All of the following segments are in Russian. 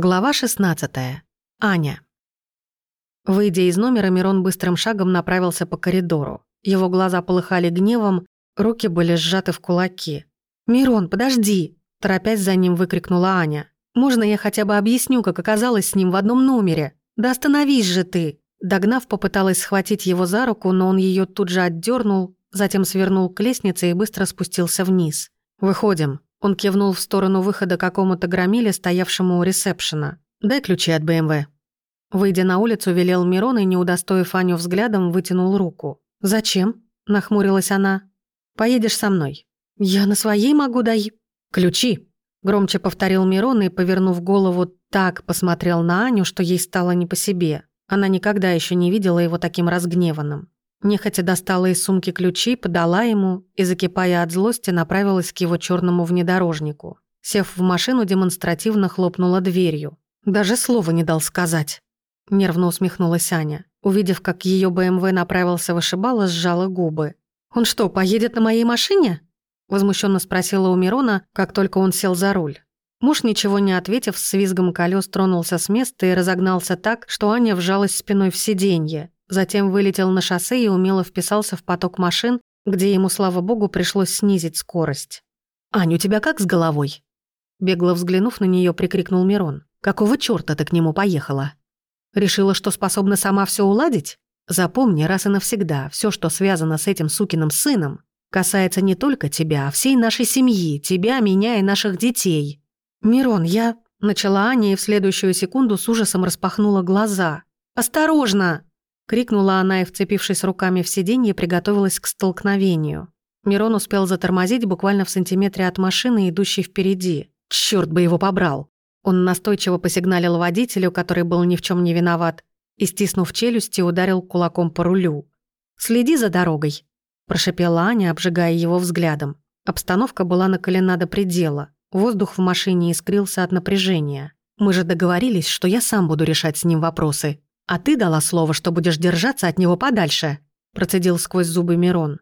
Глава 16. Аня. Выйдя из номера, Мирон быстрым шагом направился по коридору. Его глаза полыхали гневом, руки были сжаты в кулаки. «Мирон, подожди!» – торопясь за ним выкрикнула Аня. «Можно я хотя бы объясню, как оказалось с ним в одном номере? Да остановись же ты!» Догнав, попыталась схватить его за руку, но он ее тут же отдернул, затем свернул к лестнице и быстро спустился вниз. «Выходим», он кивнул в сторону выхода какому-то громиле, стоявшему у ресепшена. «Дай ключи от БМВ». Выйдя на улицу, велел Мирон и, не удостоив Аню взглядом, вытянул руку. «Зачем?» – нахмурилась она. «Поедешь со мной». «Я на своей могу дай...» «Ключи!» – громче повторил Мирон и, повернув голову, так посмотрел на Аню, что ей стало не по себе. Она никогда еще не видела его таким разгневанным. Нехотя достала из сумки ключи, подала ему и, закипая от злости, направилась к его черному внедорожнику. Сев в машину, демонстративно хлопнула дверью. «Даже слова не дал сказать», — нервно усмехнулась Аня. Увидев, как ее БМВ эм направился вышибала, сжала губы. «Он что, поедет на моей машине?» — возмущенно спросила у Мирона, как только он сел за руль. Муж, ничего не ответив, с визгом колес тронулся с места и разогнался так, что Аня вжалась спиной в сиденье затем вылетел на шоссе и умело вписался в поток машин, где ему, слава богу, пришлось снизить скорость. «Ань, у тебя как с головой?» Бегло взглянув на нее, прикрикнул Мирон. «Какого чёрта ты к нему поехала? Решила, что способна сама все уладить? Запомни раз и навсегда, все, что связано с этим сукиным сыном, касается не только тебя, а всей нашей семьи, тебя, меня и наших детей. Мирон, я...» Начала Аня и в следующую секунду с ужасом распахнула глаза. «Осторожно!» Крикнула она и, вцепившись руками в сиденье, приготовилась к столкновению. Мирон успел затормозить буквально в сантиметре от машины, идущей впереди. Черт бы его побрал! Он настойчиво посигналил водителю, который был ни в чем не виноват, и, стиснув челюсти, ударил кулаком по рулю. «Следи за дорогой», – прошепела Аня, обжигая его взглядом. Обстановка была накалена до предела. Воздух в машине искрился от напряжения. «Мы же договорились, что я сам буду решать с ним вопросы», «А ты дала слово, что будешь держаться от него подальше», – процедил сквозь зубы Мирон.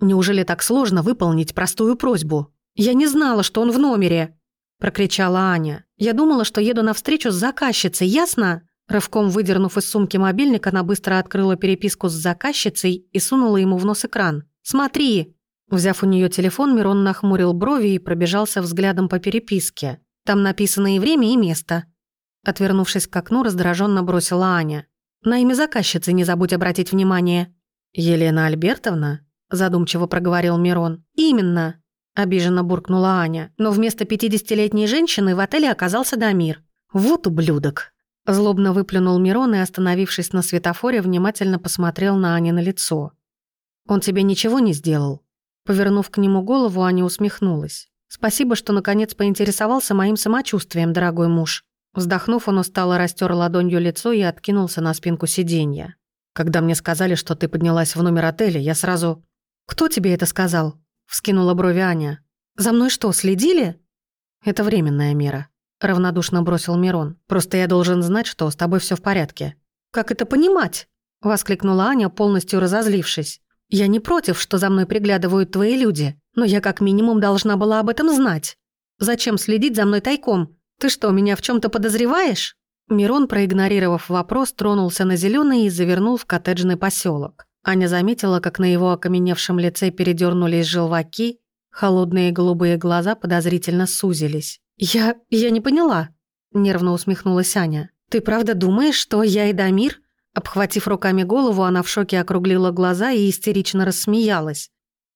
«Неужели так сложно выполнить простую просьбу? Я не знала, что он в номере!» – прокричала Аня. «Я думала, что еду навстречу с заказчицей, ясно?» Рывком выдернув из сумки мобильник, она быстро открыла переписку с заказчицей и сунула ему в нос экран. «Смотри!» Взяв у нее телефон, Мирон нахмурил брови и пробежался взглядом по переписке. Там написано и время, и место. Отвернувшись к окну, раздраженно бросила Аня. «На имя заказчицы не забудь обратить внимание». «Елена Альбертовна?» – задумчиво проговорил Мирон. «Именно!» – обиженно буркнула Аня. Но вместо 50-летней женщины в отеле оказался Дамир. «Вот ублюдок!» Злобно выплюнул Мирон и, остановившись на светофоре, внимательно посмотрел на Ани на лицо. «Он тебе ничего не сделал?» Повернув к нему голову, Аня усмехнулась. «Спасибо, что наконец поинтересовался моим самочувствием, дорогой муж. Вздохнув, он устало растер ладонью лицо и откинулся на спинку сиденья. «Когда мне сказали, что ты поднялась в номер отеля, я сразу...» «Кто тебе это сказал?» — вскинула брови Аня. «За мной что, следили?» «Это временная мера», — равнодушно бросил Мирон. «Просто я должен знать, что с тобой все в порядке». «Как это понимать?» — воскликнула Аня, полностью разозлившись. «Я не против, что за мной приглядывают твои люди, но я как минимум должна была об этом знать. Зачем следить за мной тайком? «Ты что, меня в чем то подозреваешь?» Мирон, проигнорировав вопрос, тронулся на зеленый и завернул в коттеджный поселок. Аня заметила, как на его окаменевшем лице передернулись желваки, холодные голубые глаза подозрительно сузились. «Я... я не поняла», — нервно усмехнулась Аня. «Ты правда думаешь, что я и Дамир?» Обхватив руками голову, она в шоке округлила глаза и истерично рассмеялась.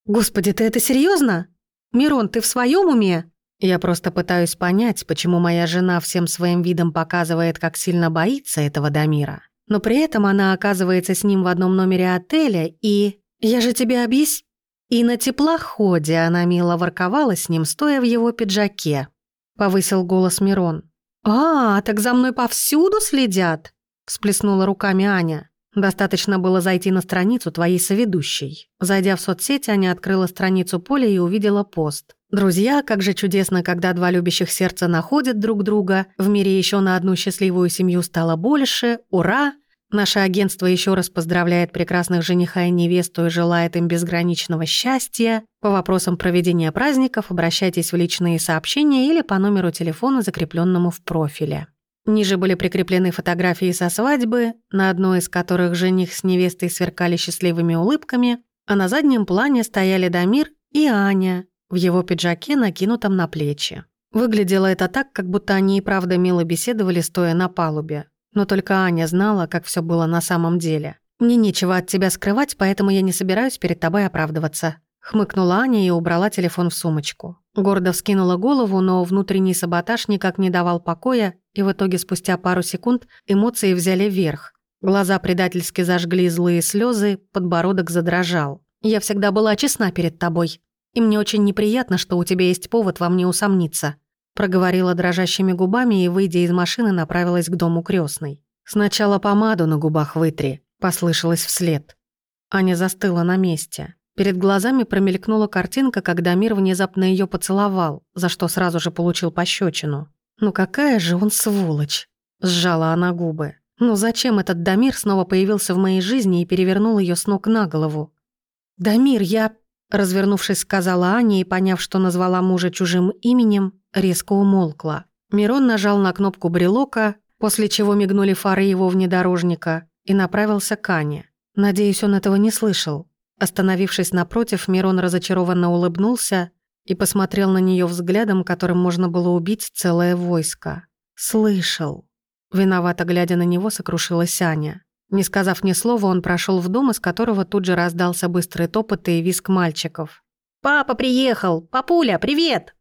«Господи, ты это серьезно? Мирон, ты в своем уме?» Я просто пытаюсь понять, почему моя жена всем своим видом показывает, как сильно боится этого Дамира. Но при этом она оказывается с ним в одном номере отеля, и... Я же тебе объясню. И на теплоходе она мило ворковала с ним, стоя в его пиджаке. Повысил голос Мирон. «А, так за мной повсюду следят?» Всплеснула руками Аня. Достаточно было зайти на страницу твоей соведущей. Зайдя в соцсети, Аня открыла страницу Поля и увидела пост. «Друзья, как же чудесно, когда два любящих сердца находят друг друга. В мире еще на одну счастливую семью стало больше. Ура! Наше агентство еще раз поздравляет прекрасных жениха и невесту и желает им безграничного счастья. По вопросам проведения праздников обращайтесь в личные сообщения или по номеру телефона, закрепленному в профиле». Ниже были прикреплены фотографии со свадьбы, на одной из которых жених с невестой сверкали счастливыми улыбками, а на заднем плане стояли Дамир и Аня в его пиджаке, накинутом на плечи. Выглядело это так, как будто они и правда мило беседовали, стоя на палубе. Но только Аня знала, как все было на самом деле. «Мне нечего от тебя скрывать, поэтому я не собираюсь перед тобой оправдываться», Хмыкнула Аня и убрала телефон в сумочку. Гордо вскинула голову, но внутренний саботаж никак не давал покоя, и в итоге спустя пару секунд эмоции взяли верх. Глаза предательски зажгли злые слезы, подбородок задрожал. «Я всегда была честна перед тобой, и мне очень неприятно, что у тебя есть повод во мне усомниться», проговорила дрожащими губами и, выйдя из машины, направилась к дому крестной. «Сначала помаду на губах вытри», послышалось вслед. Аня застыла на месте. Перед глазами промелькнула картинка, когда мир внезапно ее поцеловал, за что сразу же получил пощечину. «Ну какая же он сволочь!» – сжала она губы. «Ну зачем этот Дамир снова появился в моей жизни и перевернул ее с ног на голову?» «Дамир, я...» – развернувшись, сказала Аня и, поняв, что назвала мужа чужим именем, резко умолкла. Мирон нажал на кнопку брелока, после чего мигнули фары его внедорожника, и направился к Ане. Надеюсь, он этого не слышал. Остановившись напротив, Мирон разочарованно улыбнулся и посмотрел на нее взглядом, которым можно было убить целое войско. «Слышал». Виновато глядя на него, сокрушилась Аня. Не сказав ни слова, он прошел в дом, из которого тут же раздался быстрый топот и виск мальчиков. «Папа приехал! Папуля, привет!»